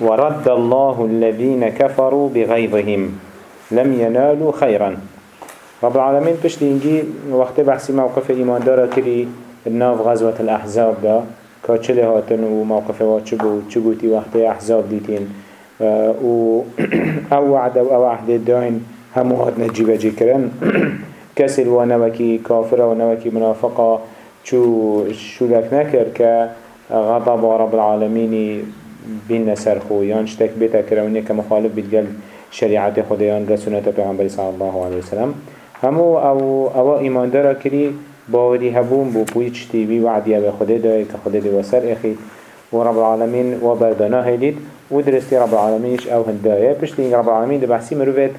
ورد الله الذين كفروا بغيظهم. لم ينالوا خيرا. رب العالمين بشت ينجي وقت بحثي موقف إيمان دارا كري الناف غزوة الأحزاب دا كاتشلي هاتن وموقف واتشبو تشبوتي وقت أحزاب ديتين و أو وعد أو عهد داين همو هات نجيبه جيكرن كسي الوانوكي كافرة ونوكي منافقة شو شو لك نكر كغضب رب العالمين بين سرخو يان شتك بيتا كرونية كمخالف بتقل شريعة خديان رسولة پیغمبر صلى الله عليه وسلم. همو أو أو ایمان داره کری باوری هبون بو بوی چتی بی وعدیه به خدا داره که خدا دی وسر اخی. و رب العالمین و بردانا هیدید و درستی رب العالمینش أو هندایه. پشتی رب العالمین ده بحثی مروفت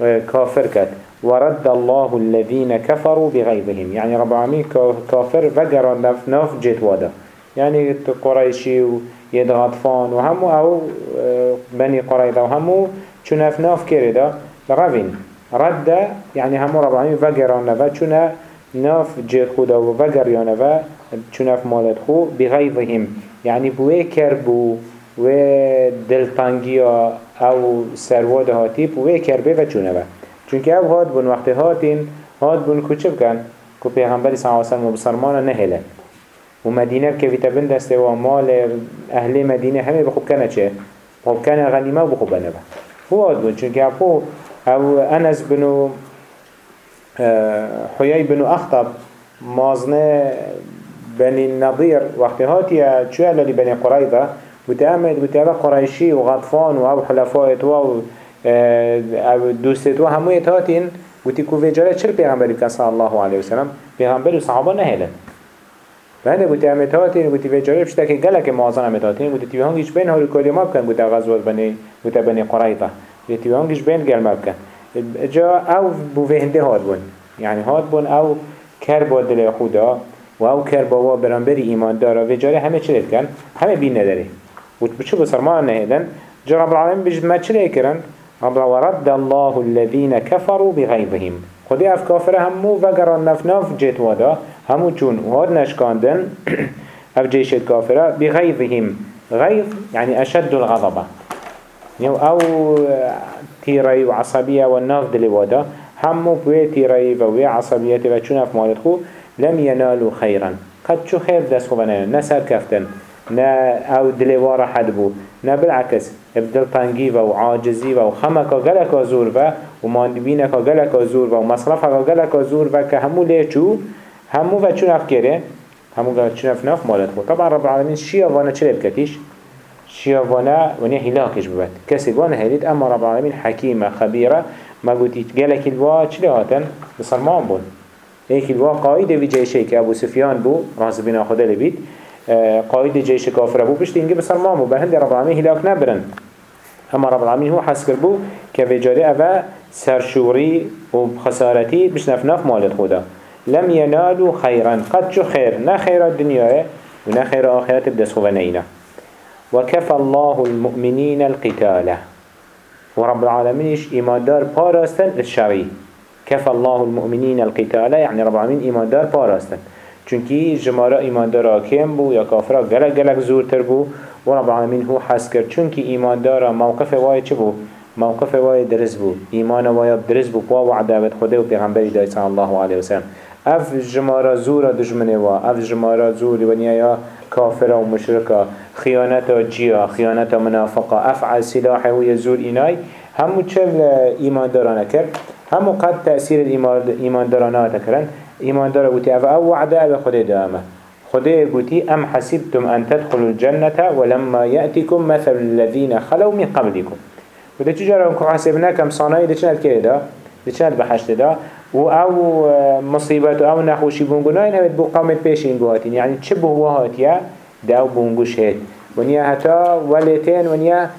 آه، كافر كات ورد الله الذين كفروا بغيظهم يعني رب العالمين كافر فقر نف نف جيت وادا يعني قريشي ويدغطفان وهمو أو آه، بني قريضة وهمو چو نف نف كرده لغوين رد يعني همو رب العالمين فقر نفا چو نف جيت خدا وفقر يانفا چو نف مالت خو بغيظهم يعني بوه كربو و دلتانگیا أو سرواد هاتی بوه کربه و چونه با چونکه أو هاد بون وقت هاتین هاد بون کچه بکن؟ که پیغمبری صلی علیہ وسلم و بسرمانا نهله. و مدینه که ویتا بندسته و مال أهل مدینه همه بخوب کنه چه؟ بخوب کنه غنیمه و بخوب هو هاد بون چونکه اپو أو انس بنو آه، حیای بنو اخطب مازنه بني النظير وقت هاتي شو قال بني قريظة بتأمد بتأبا قريشي وغطفان وأو حلفاء و أو دوستت و همو اتهاتين وتي كوفي جارة چل پیغمبری بکن صلى الله عليه وسلم پیغمبر و صحابه نهلن بعد بوتي هم اتهاتين بوتي في جارة بشتا که گلک معظم هم اتهاتين بوتي تيوه هنگيش بين هوري كولي ما بكن بوتي غزوات بني بوتي بني قريطة بوتي تيوه هنگيش بين گل ما بكن جا أو بو في هنده هاد بون. يعني هاد بون أو كربا دل خدا و أو كربا برانبري ايمان دارا في جارة همه چلت كن همه بين نداره و بچه بسرمان نهیدن. جا رب العالمین بجد ما چلی کرن؟ رب ورد الله الذين كفروا بغيظهم خدي اف كافر همو وقران نف نف جيت وادا. همو چون وهاد نشكاندن اف جيشت كافره بغيظهم غيظ يعني اشد الغضب يعني أو تيري وعصبية والناف دلي وادا همو بوي تيري ووي عصبية وچون اف مالت خو لم ينالوا خيرا. قد شو خير دست خوبنا نسر كفتن نه أو دلوار حد بو نه بالعكس ابدل تنگی و عاجزی و خمکا گلکا زور و و ماندبینکا گلکا زور و مصرفکا گلکا زور و که همو لیچو همو و چون افکره همو و چون افناف مالت خود طبعا رب العالمین شیا وانا چه بکتیش شیا وانا ونیا هلاکش ببت کسی وانا هلید اما رب العالمین حکیمه خبیره ما گوتید گلک الوا چلی هاتن بسرمان بود ایک الوا قاید وی جیشه که ابو سفیان بو راز بنا خدا لبید قائد جيش كافر بو بشت إنجي بسر مامو بهند رب العالمين هلاك نبرن اما رب العالمين هو حس بو كفجاري أفا سرشوري وبخسارتي بش نفناف مالت خدا لم ينالوا خيرا. قد شو خير؟ نا خير الدنيا ونا خير آخرت بدس خوانينا وكفى الله المؤمنين القتال. ورب العالمين إيش؟ إيمان دار باراستن الشري كفى الله المؤمنين القتال يعني رب العالمين إيمان دار باراستن چونکی جمارا ایماندارا کم بو یا کافرا گلک گلک زورتر بو. و رب العالمین هو حس کرد. چونکی ایماندارا موقف وای چه بو؟ موقف وای درز بو. ایمان وای درز بو. پا و عدابت خوده و پیغمبری الله علیه وسلم اف جمارا زورا دجمنه وا اف جمارا زور ونیا یا کافرا و مشرکا خیانتا جیا خیانتا منافقا افعل سلاح و یزور اینای همو چل ایماندارانه کرد همو قد تأثیر ایماندارانه تکرن إيمان داره قوتي أفا أو وعده أبا خده دامه خده قوتي أم حسبتم أن تدخلوا الجنة ولما يأتكم مثل الذين خلوا من قبلكم وده تجارة انكو حسبنا كم صانعي ده چند كده ده ده چند بحشت ده و أو مصيبت أو نخوشي بونگوناين هبت بو قامت بيشين قواتين يعني چه بو هاتيا ده أو بونگوش هيت ونيا هتا ولتين ونيا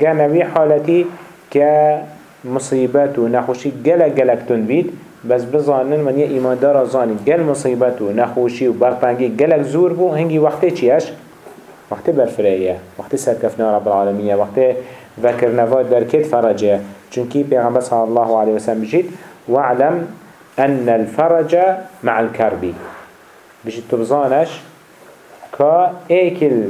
جانوي حالتي كمصيبت ونخوشي جلق جلق تنبيد بس بزانن من یه ایماندار زانی. گل مصیبت و نخوشی و برپنگی گلک زور بو. هنگی وقتی چیش؟ وقتی برفریه وقتی سرکفنا رب العالمینه. وقتی ذکر نواد در کت فرجه. چونکی پیغمبر صلی الله علیه وسلم بجید واعلم أن الفرج مع الكربي بجید تبزانش که ایکل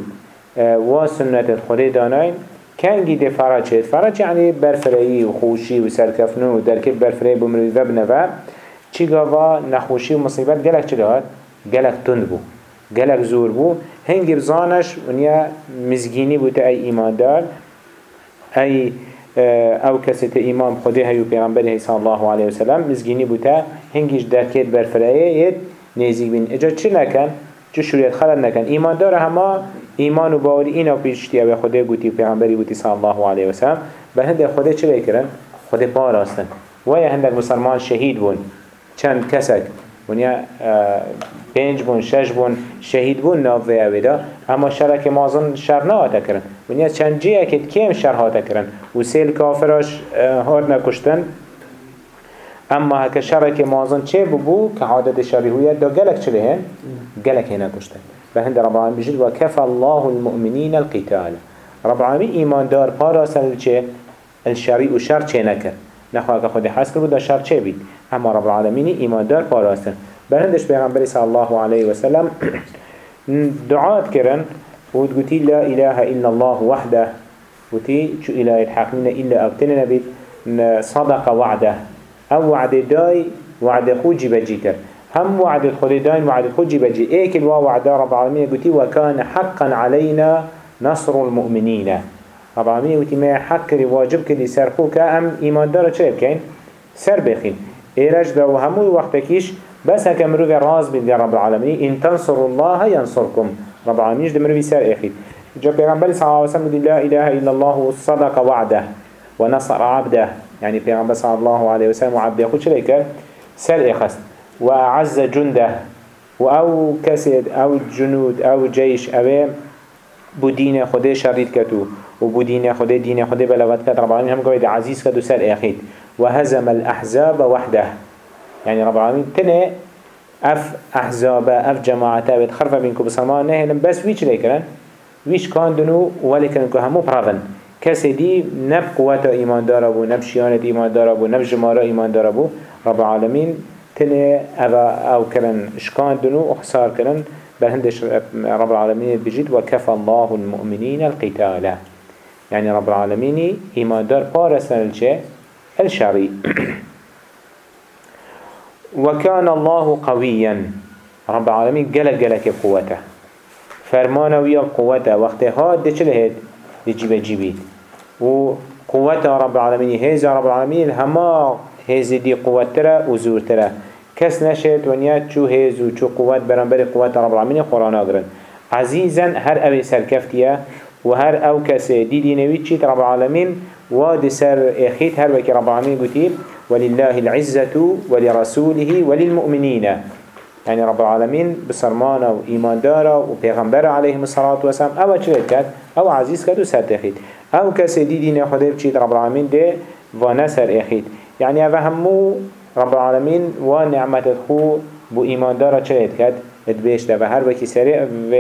و سنت خود داناین کنگی ده فرج فرج یعنی برفرهی و خوشی و سرکفنون و درکب برفرهی بمروی و بنوه. چی گاوا؟ نخوشی و مصیبت گلک چی داد؟ گلک تند بو. گلک زور بو. هنگی بزانش ونیا مزگینی بوده ای ایمان دار ای او کسی ته امام خودی هیو پیغمبر صلی الله علیه وسلم مزگینی بوده هنگیش درکت برفرهی نزیک بین. اجا چی نکن؟ چه شریعت خلال نکن؟ ایمان داره همه ایمان و باوری اینا پیشتی او خدا گوتی و پیغمبری گوتی صلی الله علیه و سلم. به هنده خدا چه بکرن؟ خدا پا راستن. و یا هنده مسلمان شهید بون. چند کسک؟ ونیا پنج بون شش بون شهید بون ناوه اویدا اما شرک مازن شر نهاتا کرن. ونیا چند جیه که کم شر هاتا کرن؟ و سیل کافراش هات نکشتن. اما هک شرک مازن چه ببو؟ که عادت شری هویت دا گلک چلی هن؟ گلک هنه کشتن و هند رب العالمین بجد و کف الله المؤمنین القتال. رب العالمین ایمان دار پارا سن چه؟ الشری و شر چه نکر نخواه که خود حس کرد دا شر چه بید؟ اما رب العالمین ایمان دار پارا سن برندش پیغمبر صلی الله علیه و سلم دعات کرن. و لا إله إلا الله وحده. وتي شو إله الحاكمين إلا أبتنا نبي صدق وعده. أو وعد داي وعد خود جبجي كر هم وعد داي وعد خود جبجي ايك الوا وعد رب العالمين قلتي وكان حقا علينا نصر المؤمنين رب العالمين قلتي ما حق واجب كلي سرخوك ام ايمان دار چه بكين سر بخين إيرج دا وهمو وقتكيش بس هكا مروفي راز بين رب العالمين. إن تنصروا الله ينصركم. رب العالمين دا مروفي سر إخي. جا پیغمبر صلى الله عليه وسلم لا إله إلا الله صدق وعده ونصر عبده. يعني پیغمبر صلى الله عليه وسلم وعبد يخوش لك سر اخست وأعز جنده. أو كسد أو جنود أو جيش أو بودين خده شريط كتو. وبودين خده دين خده بلغت كت رب العالمين هم قويد عزيز كتو سر اخيت وهزم الأحزاب وحده. يعني رب العالمين تنه أف أحزاب أف جماعته بتخرف بينكو بسلمان نهلم بس ويش ليكرن ويش كان دنو؟ ولكن همو براغن کسی دی نب قوت ایمان داره بو نب شیانت ایمان داره بو نب جمارا ایمان داره بو. رب العالمین تنه أو, کرن اشکان دنو اخسار کرن. بهندش رب العالمين بجد وكفى الله المؤمنين القتال. يعني رب العالمين إيمان دار بارسنا الشيء الشري وكان الله قويا. رب العالمين قلق قلق قوته. فرمانا ويا قوته. وقت هاد دي چلهد؟ يجيب جيبيت و قوة رب العالمين هيزا رب العالمين هما هيز دي وزور ترى كس نشت ونيا چو هيز و چو قوة برنبر قوة رب العالمين قرآن أقرن عزيزا هر أبي سركفتيا وهر أو كس دي دي نويت چيت رب العالمين واد سر إخيت هر وكي رب العالمين قتيب ولله العزة ولرسوله وللمؤمنين. يعني رب العالمين بسرمانة وإيمان دارة وبيغمبره عليه الصلاة والسلام. أو چلت كد أو عزيز كد وسر تخيت أو کسی دی دین خدا بچید رب العالمین ده و نسر اخید یعنی أو همو رب العالمین و نعمت خو بو ایمان دارا چه کد ادبیش ده و هر وکی سریع و,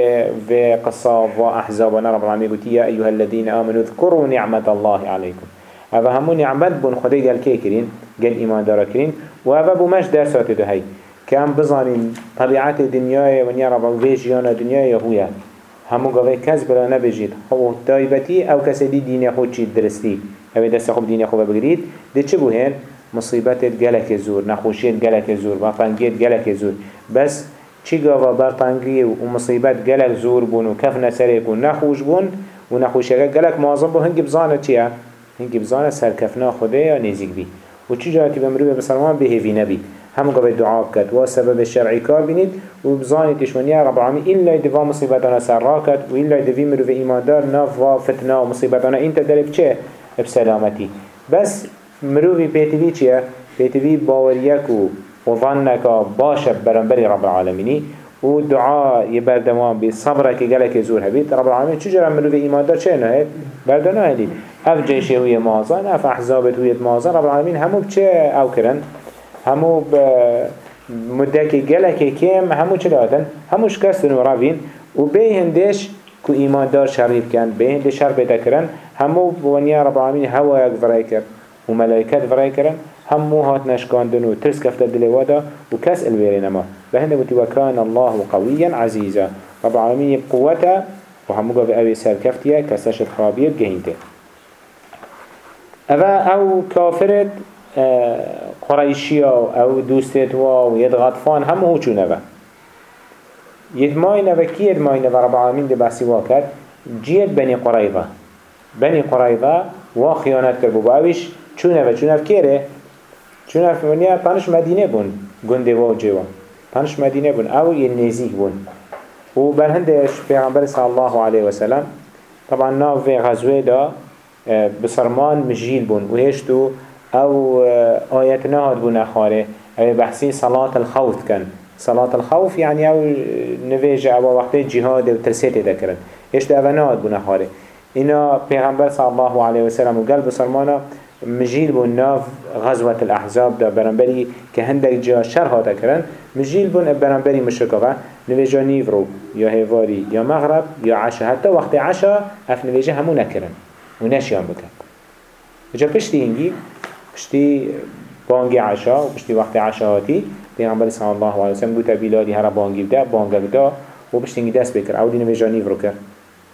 و قصا و احزاب و رب العالمین گوتی یا ایوها الذین آمنوا ذکروا نعمت الله علیکم أو همو نعمت بون گل که کرین گل ایمان دارا کرین و أو بو مش درسات ده هی که هم بزانین طبیعت دنیای و نیا رب العالمین دنیای هویه همو گاوه کس بلا نبجید خب تایبتی أو کسی دی دین خود چید درستی أو دست خوب دین خوب بگرید ده چه بوهن؟ مصیبت گلک زور. نخوشیت گلک زور. برطنگیت گلک زور. بس چی گاوا برطنگی و مصیبت گلک زور بون و کف نسره کن نخوش بون و نخوشیگه گلک معظم بو هنگی بزانه چیه؟ هنگی بزانه سرکفنا خوده یا نیزیگ بی؟ و چی جا که بمروی بسلمان بهیوی نبی؟ هم قبل دعاء كت وسبب الشرعي كار بنيت وبزاني تشمنيا رب العالمين إلا يدفع مصيبتنا سراكت وإلا يدفع مرو في إيمان دار نفوا فتنة ومصيبتنا انت درب چه؟ بسلامتي بس مرو في بيتوي چه بيتوي باوريك وظنك باشب برنبري رب العالمين ودعاء يبردمان بصبرك قالك زور هبيت. رب العالمين چجرا مرو في إيمان دار؟ چه نهيد بردنا هديد اف جيشه هو مازن اف احزابت هو مازن رب العالمين همو بچه أو کرن همو مدك جلك كيم همو چلاتن همو شكستن و هندش كو ایمان دار شريف كان به هندش شر كرن همو بونيا رب العالمين هوا يك فرای کر و ملائكات فرای کرن. همو هات نشكاندن و ترس كفت دلوادا و كس الويرين ما. به هنده وكان الله قويا عزيزا رب العالمين بقوته و همو گاوه اوی سرکفتیه کسش خرابیه گهینته اوه أو کافرت آه، قريشيا أو دوستت و يد غطفان هم هو چون اوه. يد ماين اوه كي يد ماين اوه؟ رب العالمين دي بحثي واكد جيد بني قريضة بني قريضة و خيانات كربو باوش چون اوه چون اوه كيره چون ونیا پنش مدینه بون گنده و جوا پنش مدینه بون أو يه نزيك بون و برهندش پیغمبر صلى الله عليه وسلم طبعا ناف في غزوه دا آه، بسرمان مجيل بون. و هشتو أو آه، آيات نهاد بون خاره أو بحثي صلاة الخوف كان صلاة الخوف يعني أو نویج أو وقت جهاد و ترسيت ذكرن هشتو أو نهاد بون خاره اینا پیغمبر صلى الله عليه وسلم و قلب بسرمانا مجيل بون ناف غزوة الأحزاب دا برنبري كهندك جا شرها تكرن مجيل بون برنبري مشركة نویجا نيفرو يا هيفاري يا مغرب يا عشاء حتى وقت عشاء اف نویجا همو نكرن ونشيان بكن جا پشتی هنگی پشتی بانگی عشاء و پشتی وقت عشاء هاتی پیغمبر صلی الله علیه وسلم گوتا بیلادی هر بانگی بده بانگ بده و پشتی هنگی دست بکر اودی نویجا نيفرو کر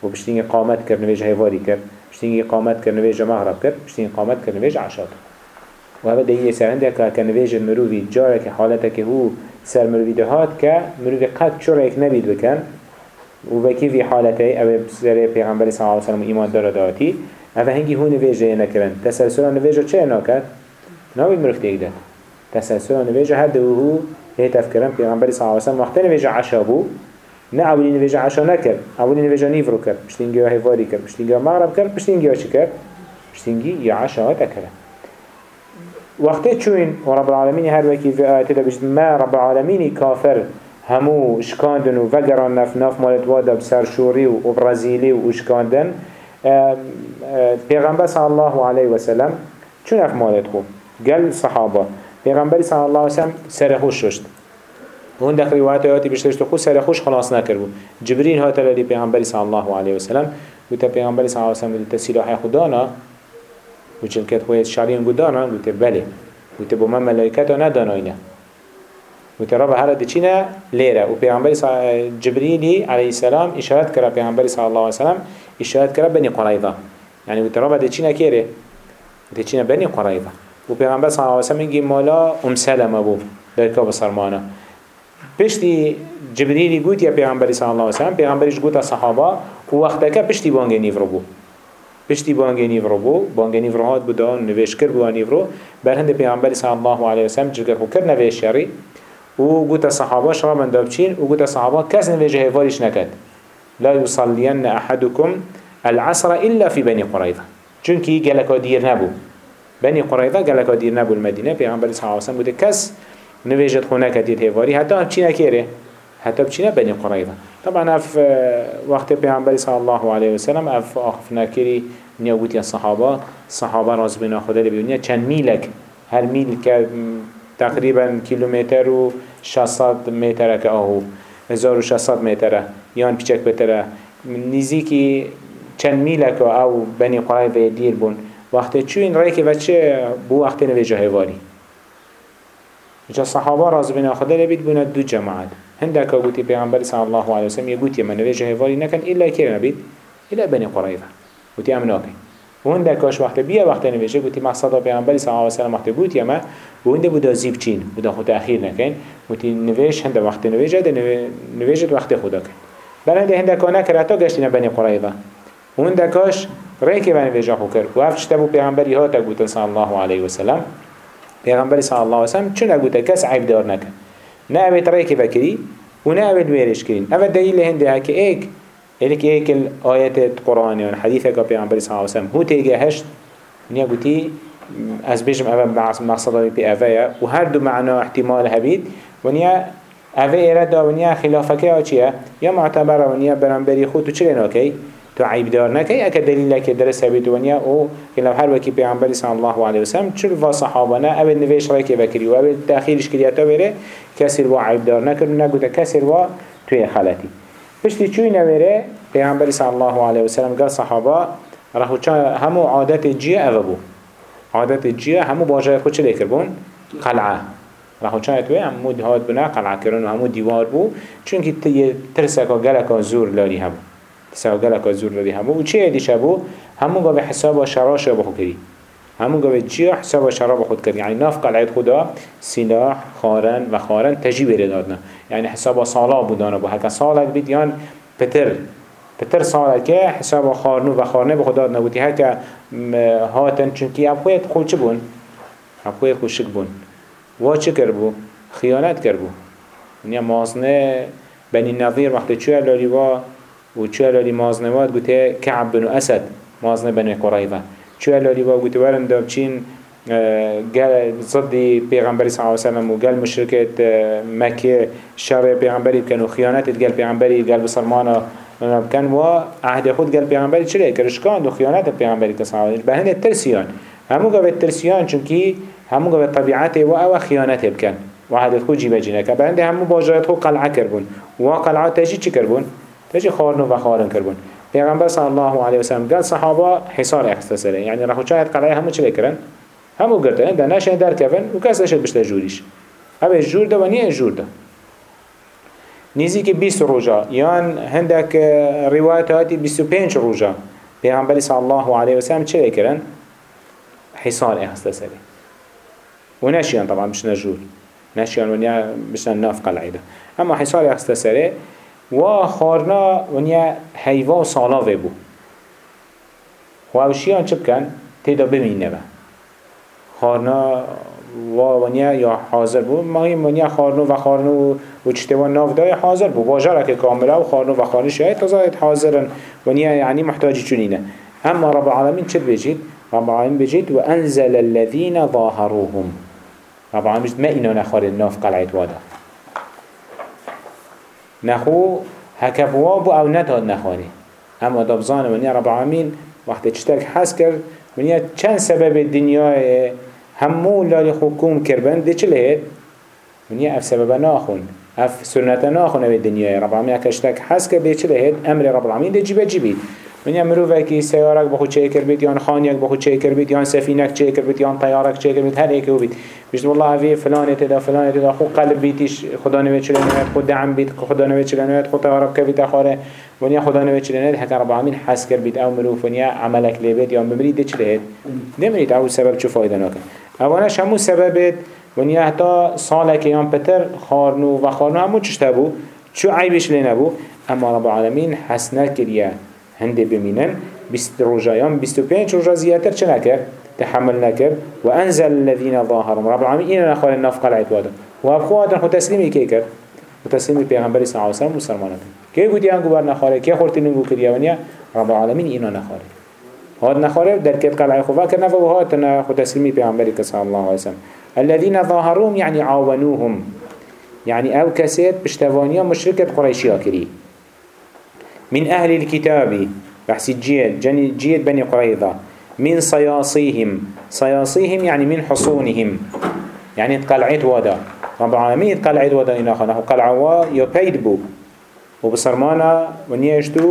و پشتی هنگی قامت کر نویجا هیواری کر پشتی هنگی قامت کر نویجا مغرب کر پشتی هنگی قامت کر نویجا عشاء و هذا دیگه سرنده که که نویج مروی جاره که حالته که هو سر مروی دهات مروی قد چرا یک نبید بکن. و وکی في حالته أو سر پیغمبر صلی الله علیه وسلم ایمان داره داتی. أو هنگی هو نویجه نکرن. تسلسل نویجه چه؟ ناوید مرک دیگ داد. تسلسل نویجه هر دو هو هیت افکرن پیغمبر صلی الله علیه وسلم وقت نویجه عشا بو نه اولی نویجه عشا نکرد اولی نویجه نیفرو کرد پشتینگی ها هیواری کرد پشتینگی ها مغرب کرد پشتینگی ها چی کرد؟ پشتینگی یا عشا ها تکرد وقتی چون و رب العالمین هر وکی في آیت دا بجد ما رب العالمین کافر همو شکاندن و وگران نف نف مالت وادا بسرشوری و برازیلی و شکاندن پیغمبر صلی الله علیه وسلم چون اف مالت خو قال صحابه پیغمبر صلی الله علیه وسلم سر خوش ششت و هون داخل روایت آیاتی بشتشت خو سر خوش خلاص نکر بود. جبريل هات لدي پیغمبر صلی الله علیه وسلم و تا پیغمبر صلی الله علیه وسلم تا سلاح خدانا و چل کت خویت شارین گودانا گوته بله گوته با من ملائکتا نداناینه گوته رب هر دی چینه لیره و پیغمبر جبریلی علیه السلام اشارت کرد پیغمبر صلی الله علیه وسلم اشارت کرد بنی قرائضه یعنی گوته رب دی چینه کیره دی چینه بنی قرائضه و پیغمبر صلی الله علیه وسلم اینگی مالا ام سلمه بو در که بسرمانه پشتی جبریلی گوت یا پیغمبر صلی الله علیه وسلم؟ پیغمبرش گوت صحابه. و وقتا که پشتی بانگه نیفرو بو پشتی بانگه نیورو بو بانگه نیورو هات بودان نویش کر بو نیورو. بر هند پیغمبر صلی الله علیه وسلم جگر خو کر نویش شری و گوت صحابه شما من دابچین و گوت صحابه کس نویش هیواریش نکد لا يصلين أحدكم العصر إلا في بني قريظة چونكي جلكا دير نبو بني قريظة جلكا دير نبو المدينة پیغمبر صلی الله علیه وسلم بوده کس نویجت خونه کدید هیواری حتی هم چی نکره حتی بچینه بني قريظة طبعا اف وقت پیغمبر صلی الله علیه وسلم اف آخف نکری نیا گوتی صحابه صحابه راز بنا خدا لبیونیا چند میلک. هر میل که تقریبا کیلومتر و 600 متر که آهو 1600 متره یان پیچک بتره نزیکی چند میلک أو بنی قرائه دیر بون وقتی چون رای که بچه بو وقتی نویجه هواری جا صحابه راز بنا خدا لبید بونا دو جماعت هندك قوتي پیغمبر صلى الله عليه وسلم يقول من نوجه هواري نكن إلا كير نبيد إلا بني قريظة قوتي أمناكي وهندك اش وقت بيا وقت نوجه قوتي مقصد پیغمبر صلى الله عليه وسلم وقت قوتي ما وهنده بودا زيب چين بودا خود أخير نكن قوتي نوجه هنده وقت نوجه ده نوجه وقت خدا كن بل هنده هندك أنا كرتا قشتنا بني قريظة وهندك اش ريكي بني نوجه خو كر وهفش تبو پیغمبر هاتا قوت صلى الله عليه وسلم پیغمبر صلى الله عليه وسلم چون قوت كس عيب دار نكن نه اوید رای بکری و نه اوید ویرش کرین. اوید دلیل هنده ها که ایک ایک ایک الآیت قرآن و حدیث که پیغمبر صلی الله علیه وسلم هو تیگه هشت نیا گوتی از بیجم اوه مقصد پی اوه و هر دو معنا احتمال هبید. و نیا اوه ایرد دا و نیا خلافه که چیه؟ یا معتبر و نیا برانبری خود تو چه ناکی تو عیب دار نکی اگه دلیل که درس بید ونیا أو که لو هر وکی پیامبر صلی الله علیه و سلم چل و صحابه نه؟ اول نویش که بکری و اول تأخیرش کردی تا بره کسی رو عیب دار نکرد نگوده کسی رو توی خلطی پشتی چوی نویره پیامبر صلی الله علیه و سلم قال صحابه رهو همو عادت جیه أو بو. عادت جیه همو باجه خود چه لیکر بون قلعه. رهو چای توی؟ همو هاد بنا قلعه کرن و همو دیوار بو. چون که ترسکا گلکا زور لاری همو سودل که زور دادی. همو و چه دیش ابو همون گاوی حساب شراش با خود کردی. همون گاوی چی حساب و شراب بخود کردی. یعنی ناف قلعید خدا سلاح خارن و خارن تجی بری دادنا. یعنی حساب سالا بودانا با حکا سالت بید یعنی پتر. پتر سالت که حساب خارنو و خارنه به خدا بودی حکا هاتن چونکی اب خوید خود چه بون؟ اب خود خوشک بون. وا چه کر بو؟ خیانت کر بو. یعنی مازنه بنی نظیر وقتی چوه لاری وا؟ و چوه لالی مازنه واد گوته کعب بنو اسد مازنه بنو قريبه چوه لالی و گوته ورن داب چین ضد پیغمبری صلی الله علیه وسلم و قال مشرکت مکه شر پیغمبری بکن و خیانت قال پیغمبری قال بسرمانا بکن و عهد خود قال پیغمبری چلی کرشکان و خیانت پیغمبری که صلی الله علیه وسلم. بهند ترسیان. همو قوه ترسیان چونکی همو قوه طبیعت و أو خیانت بکن. وعدت خود جيبه جينك بعد همو باجرات خود قلعه كربون وقلعه تجي چي كربون تجي خارنو وخارن كربون پیغمبر صلى الله عليه وسلم قال صحابه حصار اختصاصه يعني راحو شاهد قلعه همو چلي كرن همو قرتن ده نشان در كفن وكاس اشد بشتا جوريش هبه الجور ده ونيه الجور ده. نيزي که 20 روجا يان هندك روايات هاتي 25 روجا پیغمبر صلى الله عليه وسلم چلي كرن حصار اختصاصه ونشيان طبعا مش نجور نشيان ونيا بشن ناف قلعه ده. اما حصار اختصاره و خارنا ونیا حیوا و سالاوه بو و اوشیان چه بکن؟ تیدا بمینه با. خارنا و ونیا یا حاضر بو. مهم ونیا خارنو و خارنو و ناف دای حاضر بو. باجره که کاملا و خارنو و خارنو شاید تزاید حاضرن. ونیا یعنی محتاجی چونینه. اما رب العالمین چه بجید؟ رب العالمین بجید و انزل الذین ظاهروهم. رب العالمین ما اینا نخار ناف قلعت وادا. نخو هكبواب أو نداد نخاري اما دبزان ونيا رب العالمين وقت تشتاك حس كر ونيا چند سبب الدنيا همو لالي حكوم كربن دي چه لهت ونيا اف سبب ناخون اف سنة ناخون أو الدنيا رب العالمين اكشتاك حس كر دي چه لهت أمر رب العالمين دي جيبه جيبه ونیا مروفه که سیارک بخو چه کر بید یان خانیک بخو چه کر بید یان سفینک چه کر بید یان طیارک چه بید هر یکی بید بجد والله اوی فلان اتدا فلان اتدا خو قلب بیتیش خدا نمیشه لعنت خود دعم بید خدا نمیشه لعنت خود خو طیارک که بید آخره ونیا خدا نمیشه لعنت حتی رب العالمین حس کر بید او مروف ونیا عملک لی بید یان بمرید چلید نمرید آو سبب چه فایده ناکن اوانش همو سبب ونیا تا ساله که یان پتر خارنو و خارنو همو چشته بو چو عیبش لی نبو اما رب العالمین حس نکریه هنده بمينن بست رجايان بست بينج رجا زيادتر چه نكر تحمل نكر وأنزل الذين ظاهرهم رب العالمين إنا نخوال النفق العيد وادا وابخوا هذا خو تسليمي كي كر وتسليمي پیغمبر صلى الله عليه وسلم مسلمانات كي قد يانقو بار نخوالي كي خورتي ننقو كريا رب العالمين إنا نخوالي هاد نخوالي در كت قلعي خفا كرنا وهات خو تسليمي پیغمبر صلى الله عليه وسلم الذين ظاهرهم يعني عاونوهم. يعني أو كسيت بشتوانيا مشركة قريشيا كري من أهل الكتاب. بحث جيد جيد بني قريظة. من صياصيهم. صياصيهم يعني من حصونهم. يعني تقلعت ودا رب العالمين تقلعت ودا إنا خانه قلعوا يبيد بو. وبصرمانا ونيشتو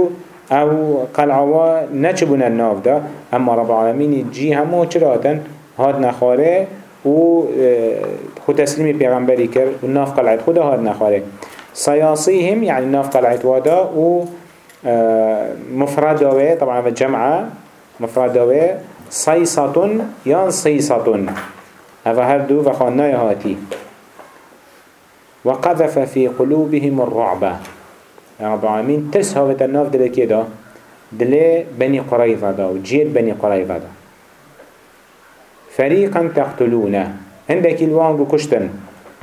أو قلعوا نچبون الناف دا. أما رب العالمين جي همو چراتن؟ هاد نخاره و خود تسليمي پیغمبری کر و ناف قلعت خدا هاد نخاره صياصيهم يعني ناف قلعت ودا و مفردوه طبعا في الجمعة مفردوه صيصة يان صيصة. هذا هردو وخوانا يهاتي وقذف في قلوبهم الرعبة يا رب العالمين تسهوة الناف دل كده دل بني قريظة دا وجيد بني قريظة دا. فريقا تقتلونه عندك الوان كشتن.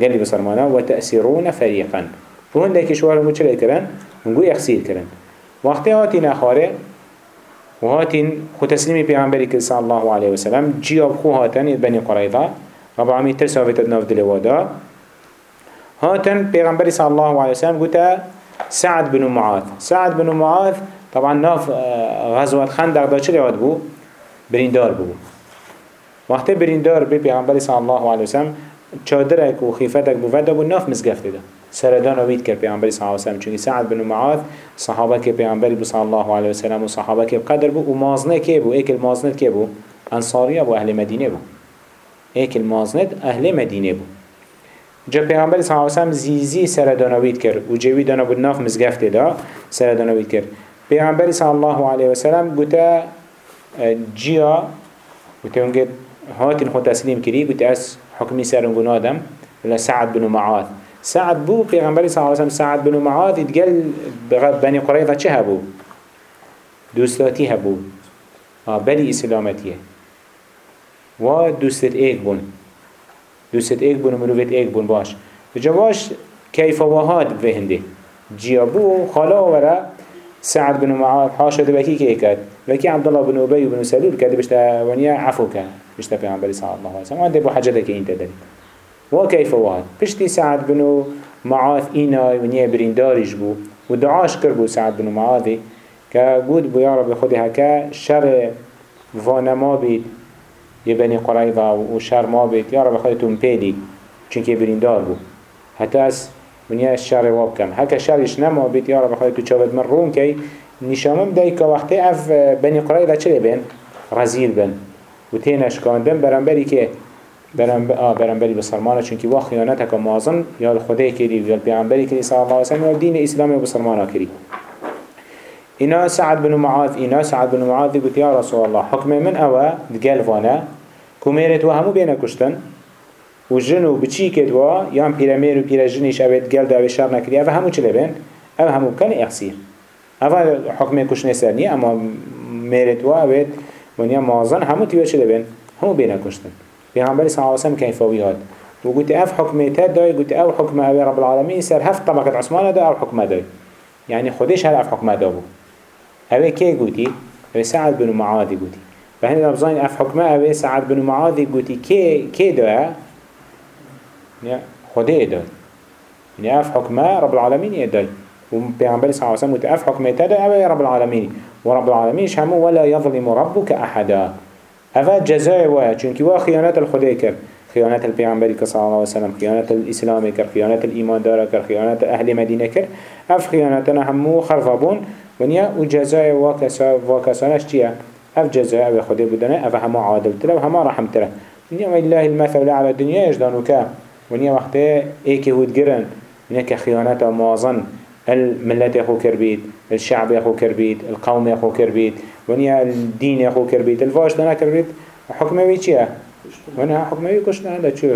قال لي بصرمانا وتأسرون فريقا. وهندك شوال مجرى كرن؟ ونقول يخسير كرن. وقتی هاتی نخاره و هاتین خو تسلیمی پیغمبری که صلی الله علیه وسلم جیاب خو هاتن بنی قریضه رب العالمین ترساویت ناف دلوادا هاتن پیغمبری صلی الله علیه وسلم گوتا سعد بن معاذ. سعد بن معاذ طبعا ناف غزوات خندق دا چه لواد بو؟ بریندار بو. وقتی بریندار بی پیغمبری صلی الله علیه وسلم چادرک و خیفتک بو ودا بو ناف مزگفته ده سردان وید کرد پیامبری صلی الله علیه و سلم چون سعد بن معاذ صحابه که پیامبری صلی الله علیه و سلم و صحابه که قدر بو و مازنه که بو ایک المازنه که بو انصاری بو أهل مدینه بو ایک المازنه أهل مدینه بو جا پیامبری صلی الله علیه و سلم زیزی سردان وید کرد. و جوی دانا بود ناف مزگفته دا سردان وید کرد. پیغمبری صلی الله علیه وسلم گوتا جیا گوتا اونگه هاتین خود تسلیم کری گوتا از حکمی سرنگون آدم ولا سعد بن معاذ. سعد بو پیغمبری صلی الله علیه وسلم سعد بن معاذ اتقل بني قريظة چه هبو؟ دوستاتی هبو. بلی اسلامتیه. و دوستت ایک بون. دوستت ایک بون و مروفت ایک بون باش. بجواش كيف وهاد بهنده. جيابو خالا ورا سعد بن معاذ حاشا دبكي كيكات بكي عبد الله بن أبي بن سلول كده بشتا ونيا عفو كان بشتا عمبالي صلى الله عليه وسلم. وانده بو حاجة دكي انت داري وكيف وهاد بشتي سعد بن معاذ إينا ونيا برينداريش بو ودعاش كربو سعد بن معاذ كقود بو يا رب خودي هكا شر فانا ما بيت يبني قريضة وشر ما بيت يا رب خودي تنبيلي چونك بريندار بو. حتى اس ونیا شر واب کم. هکا شرش نما بیت یا رب تو چاوت من رون کی نشامم دای که وقتی اف بنی قرای دا چلی بین؟ رزیل بین و تینش کاندن برانبری بسرمانه چونکی وا خیانت که مازن یا خدای کری یا پیغمبری کری صلی الله علیه وسلم یا دین اسلامی بسرمانه کری اینا سعد بن معاذ اینا سعد بن معاذ قلت یا رسول الله حکم من اوه دقال وأنا كميرت وهمو بينا كشتن و جن و بچی کد وا یا پیرمیر و پیر جنیش اوید گل دا شر نکری اوه همو چلی بین اوه همو کن اخسیر اوه حکم کشنه سر نی اما میرد وا اوید ونیا مازن همو تیوه چلی بین همو بینه کشتن پیغمبر صلی اللہ علیہ وسلم کیفاوی هاد و قلت اف حكم تاد داي قلت أو حكم ابي رب العالمين سر هفت طبقة عثمان دا أو حكم داي يعني خديش هل اف حكم دا بو اوه كي قلتي اوه سعد بن معاذ قلتي فهنا لبزاني اف حكم اوه سعد بن معاذ قلتي كي كي دا خده داد يعني اف حكمه رب العالمين يداي وبيعنبالي صلى الله عليه وسلم اف حكمه أو رب العالمين ورب العالمين شامو ولا يظلم ربك احدا. افا جزاء ويا چونكي وا خيانات الخده كر خيانات البيعنبالي صلى الله عليه وسلم خيانات الإسلام كر خيانات الإيمان دار كر خيانات أهل مدينة كر اف خياناتنا همو خرفابون ونيا وجزاء وكسا وكسانش تيا اف جزاء وخده بدنا اف همو عادل تلا وهما رحم تلا ونيا والله المثل على الدنيا يجدانو كام ونیا وقتی ایکی هود گرن ونیا که خیانت موازن الملت يخو كربيت الشعب يخو كربيت القوم يخو ونيا الدين يخو كربيت الفاش دنا كربيت حكمه وي چيه ونيا حكمه وي كشنا هذا شو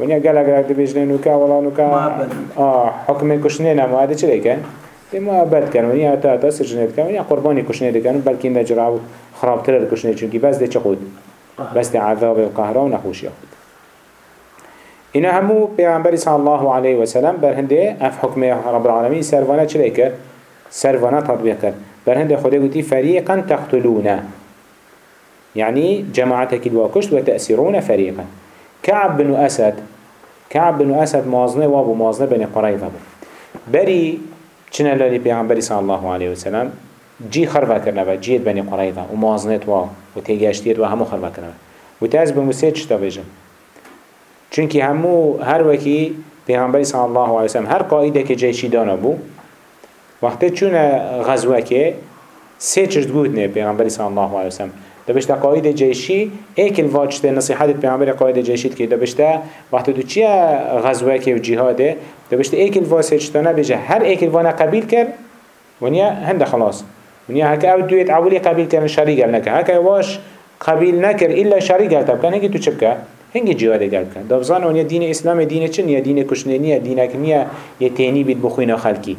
ونيا قال اگر دي بيجني نوكا ولا نوكا آه حكمه كشنه نما هذا چلي كان دي ما بد كان ونيا تا تا سجنت كان ونيا قرباني كشنه دي كان بلكي نجرا خراب تر كشنه چونكي بس دي چخود بس دي عذاب القهر ونخوش ياخد اینا همو پیغمبر صلی الله علیه و سلم بر هنده اف حکم رب العالمین سروانه چلی کرد سروانه تطبیق کرد بر هنده خدا گوتی فریقا تقتلونه يعني جماعتك الواكشت وتأسرون فريقا كعب بن أسد كعب بن أسد مازنه وابو مازنه بني قريظة بري چنه لالي پیغمبری صلى الله عليه وسلم جي خرفه کرنه و بني قريظة ومازنت و وتيجاشتيت و همو خرفه کرنه و تاز بمسيد چتا بيجن چونکی همو هر وکی پیغمبری صلی الله علیه وسلم هر قائده که جیشی دانا بو وقتی چون غزوه که سه چرد بود نه پیغمبری صلی الله علیه وسلم دبشتا قائد جيشي ايك الواجت نصيحات پیغمبر قائد جيشي که دبشتا وقت تو چیه غزوه که و جهاده دبشتا ايك الواسطتانه بجه. هر ايك الوانا قبيل كر ونیا هنده خلاص. ونیا هكا أو دويت عولي قبيل كر شريق نكر هكا واش قبيل نكر الا شريق تب كان هنگي تو چبكه هنگی جهاد گل کن دابزان ونیا دین اسلام دین چه نیه؟ دین کشنه نیه؟ دین کنیه یه تینی بید بخوینا خلکی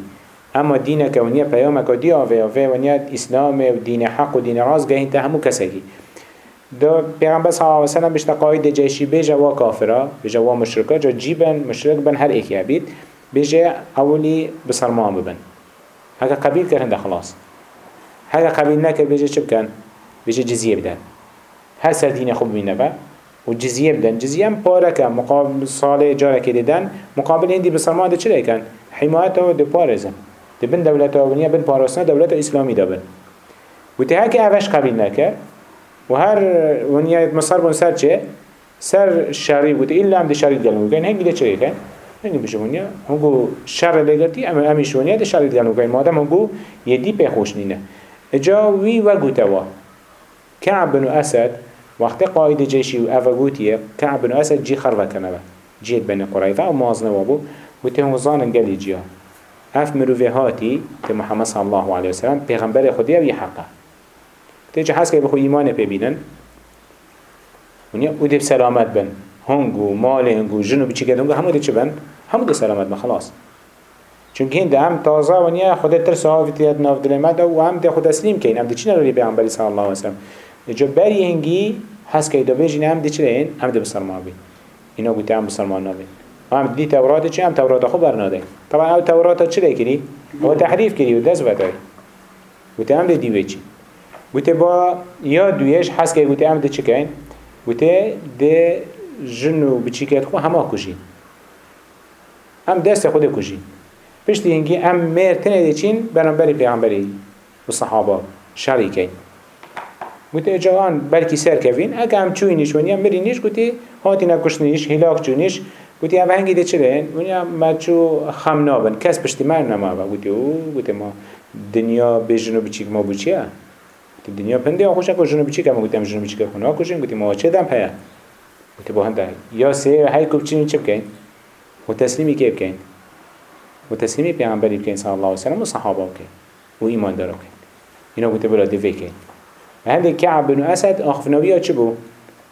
اما دین که ونیا پیام که دی آوه ونیا اسلام و دین حق و دین راز گهین تا همو کسکی دو پیغمبر صلی الله علیه وسلم بشتا قاید جیشی بیجا و کافرا بیجا و مشرکا جا جیبن مشرک بن هر ایکی عبید بیجا اولی بسرمان ببن. هکا قبیل کرن خلاص هکا قبیل نکر بیجا چه بکن؟ بیجا جزیه بدن. هر سر دین خوب بینه و جزیه بدن. پاره کن مقابل جاره که دیدن مقابل هندی بسرمان ده چرا کن حمایت ها ده پارزن. ده بن دولت ها ونیا بن پارستان دولت اسلامی ده بن و ته که اوش قبیل نکه و هر ونیا مصر بون سر چه سر شری بود ایلا هم ده شری دلمو کن هنگی ده چرا کن هنگی بشه ونیا هنگو شر لگرتی اما امیش ونیا ده شری دلمو کن مادم هنگو یدی پیخوش نینه اجا وی و گوتوا کعب بن اسد وقت قائد جيشي و افغوتيه كعب بن اسد جي خربه كنبه جيت بين قريظه و مازنه وابو وتهم ظانن قال جيا اف مروفه هاتی که محمد صلی الله علیه وسلم پیغمبر خودی و حقه تيجي حس که بخو ایمان ببینن؟ ونیا أو دب سلامت بن. هنگو مال هنگو جنو بچی که هنگو همو ده چه بن؟ همو ده سلامت بن خلاص. چونکه این ده هم تازه ونیا خود ترس آفیتیت ناف دلمت و هم ده خود تسلیم کن هم ده چی نداری پیغمبری صلی الله علیه وسلم؟ جو بری هنگی حس که دو بیجین هم ده چه هم ده بسلمان بین. اینا بوده هم بسلمان نبین. هم دی تورات چه هم تورات خو برناده طبعا آو تورات چه کری هو تحریف کری و دست بدای بوده هم دیوه چی؟ بوده با یا دویش حس که بوده هم ده چه کن بوده ده جنو بچیکت خو همه کشین هم دست خود کشین پشتی هنگی هم مرتنه ده چین؟ برانبری پیغمبری و صحابه شریکین بوده جوان بلکی سر کفین اگه هم چوینیش ونیا مرینیش گوتی هاتی نکشنیش هلاک چونیش گوتی اوه هنگی ده چلین ونیا ما چو خم نابن. کس پشتی من نما با. گوتی او گوتی ما دنیا به جنو بچیک ما بو چیه دنیا پنده آخوش اکو جنو بچیک ما گوتی هم جنو بچیک خونه آکوشیم گوتی ما چه دم پیا؟ گوتی با یا سه های کب چینی چه بکن؟ و تسلیمی که بکن؟ و تسلیمی پیغمبری بکن صلی الله علیه وسلم و صحابه بکن. و ایمان دار بکن. اینا گوتی بلا دوی کن. كعب بن أخفنوية چبو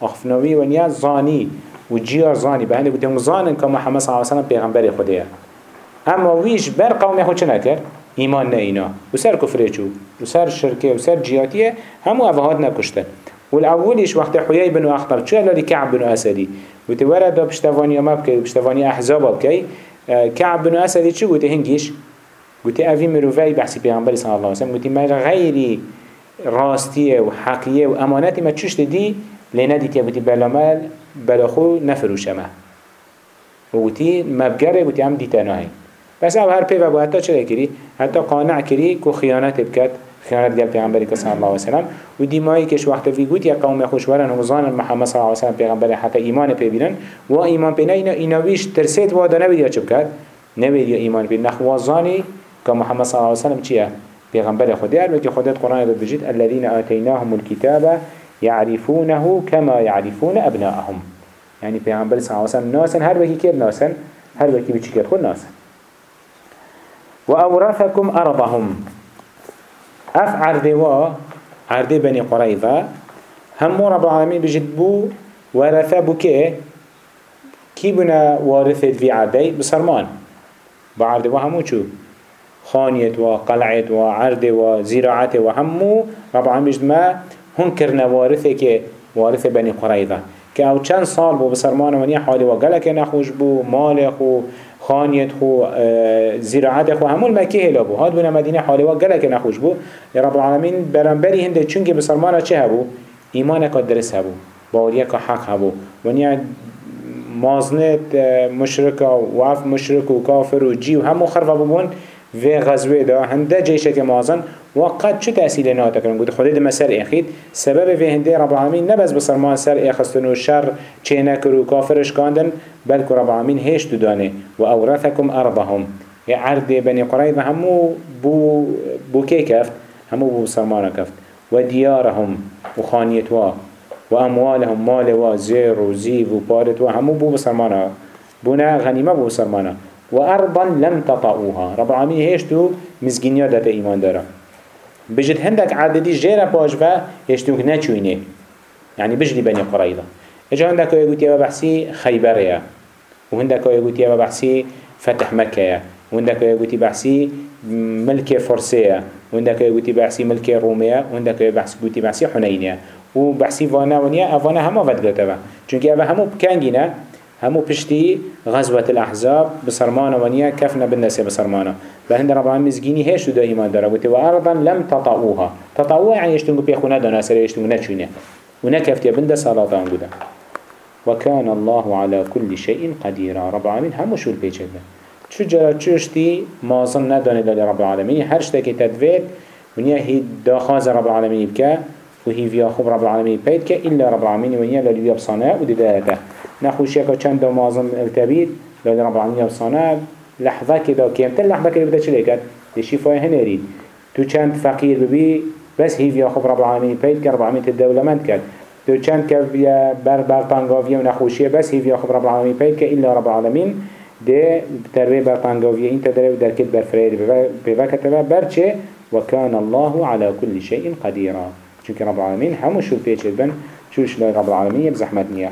أخفنوية ونيا زاني وجيار زاني بهنده بودهم زانن كمحمد صلى الله عليه وسلم پیغمبر خديه أما ويش بر قوم يخو چه نكر ایمان نه اینا و سر کفره چو و سر شرکه و سر جیاتیه همو اوهاد نکشتن و الاولیش وقت حیای بن أخطر. چو الالی کعب بن اسدی و تورد دا پشتوانی ما بکی پشتوانی أحزاب بکی کعب بن اسدی چو گوته؟ هنگیش؟ گوته اوی مروفی بحثی پیغمبر صلی الله علیه وسلم. گوته ما غیری راستیه و حقیه و ما چوش دی؟ لینا که بوتی بلامل بلاخو نفروشه ما و بوتی مبگره بوتی هم دیتا نهی بس أو هر پیو بو حتی چه کری؟ حتی قانع کری که خیانت بکد خیانت گل پیغمبری که صلی الله علیه وسلم و دیمایی کش وقت وی گوت یا قوم خوشورن و زانن محمد صلی الله علیه وسلم پیغمبر حتی ایمان پی بینن و ایمان پی نه اینا اینویش ترسید وادا نبید یا چه بکد؟ نبید یا ایمان پی نخوازانی که محمد صلی الله علیه وسلم چیه؟ پیغمبر خدا وقتی خودت قرآن داد بجید الذين آتيناهم الكتاب يعرفونه كما يعرفون أبناءهم. يعني پیغمبر صلی الله علیه وسلم ناسن هر وقتی کیر ناسن هر وقتی بچی کر خود ناسن وأورثكم أرضهم. أف عردوا عرد بني قريظة. هم رب العالمين بجد بو ورثة بكي كي؟ بنا وارثت في عردي بصرمان بعردوا همو چو؟ خانيت وقلعت وعرض وزراعت وهمو رب العالمين ما هن كرنا وارثه كي وارث بني قريظة که أو چند سال بو بسرمان ونی حالی و گلک نخوش بو مال خو خانیت خو زراعت خو همون مکه هلا بو. هاد بنا مدینه حالی و گلک نخوش بو. رب العالمین برانبری هنده چونکه بسرمان چه هبو؟ ایمان که درس هبو. باوریه که حق هبو. ونی مازنت مشرک و اف مشرک و کافر و جی همو خرفه ببون في غزوه دا هنده جيشك مازن وقد شو تأثير ناتا كرن قد خدد ما سر اخيد سبب في هنده رب العالمين نبز بصرمان سر اخستن و شر چه نكر و كافرش كاندن بل رب العالمين هيش دانه. و اورثكم ارضهم عرض بني قريظة همو بو بو كي كفت همو بو بصرمان كفت و ديارهم و خانيتوا و اموالهم مال و زير و زيف و بارت و همو بو بصرمان بونا غنيمة بو بصرمانه وأرضا لم تطعوها رب العالمين هيشتو مزگینیا دات ایمان دارا بجد هندك عددي جيرا باجفا هيشتوك نچوينه يعني بجدي بني قريضة اجا هندك يقول يا بحسي خيبرية وهندك يقول يا بحسي فتح مكة وهندك يقول بحسي ملك فرسية وهندك يقول بحسي ملك رومية وهندك يقول بحسي حنينية وبحسي فانا ونيا افانا هما فتقتبا چونك افا همو بكانجينا همو پشتی غزوة الأحزاب بسرمانة ونيا كفنا بالناس بسرمانة. بهند رب العالمين مزگینی هشتو دا ایمان داره. و وارضا لم تطعوها تطعوها يعني يشتنگو بيخونا دانا سر يشتنگو نچونه ونكفتيا بند صلاة انگودا وكان الله على كل شيء قدير رب العالمين همو شو البيجه ده چو جرا چوشتي مازن ندانه لله رب العالمين هر شتاكي تدويت ونيا هي داخاز رب العالمين بكا وهي فيها خب رب العالمين بيتك إلا رب العالمين ونيا للي يبصانه ودداته نخوشی که چند دو مازم التبید لذا رب العالمین افسانه لحظه که دا کمتر لحظه که بده چلی کرد دیشی فای هنرید تو چند فقیر ببی بس هیویا خوب رب العالمین پید کرد رب العالمین تدولمند کرد. تو چند که بر بر تنگاویه و نخوشیه بس هیویا خوب رب العالمین پید که الا رب العالمین. ده تروي برطانقوية انت دري ودركت برفريد بفاكتبه برچه؟ وكان الله على كل شيء قديرا چونك رب العالمين همو شو بيچه بن؟ شوش رب العالمين يبزحمت نيا